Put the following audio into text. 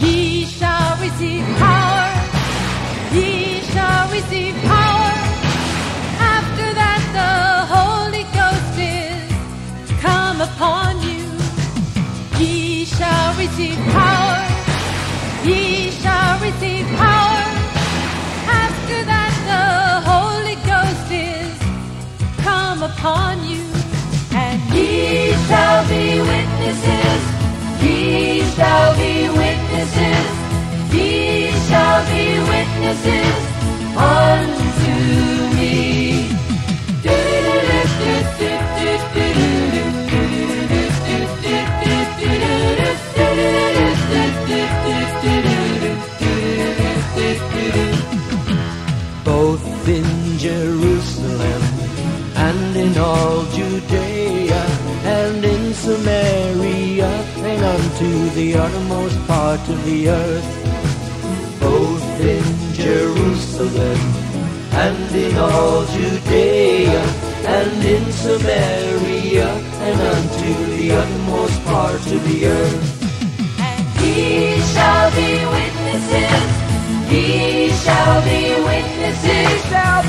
Ye shall receive power. Ye shall receive power. After that, the Holy Ghost is come upon you. Ye shall receive power. Ye shall receive power. After that, the Holy Ghost is come upon you. And ye shall be witnesses. Unto the uttermost part of the earth. In Jerusalem and in all Judea and in Samaria and unto the uttermost part of the earth. And ye shall be witnesses. Ye shall be witnesses. Ye shall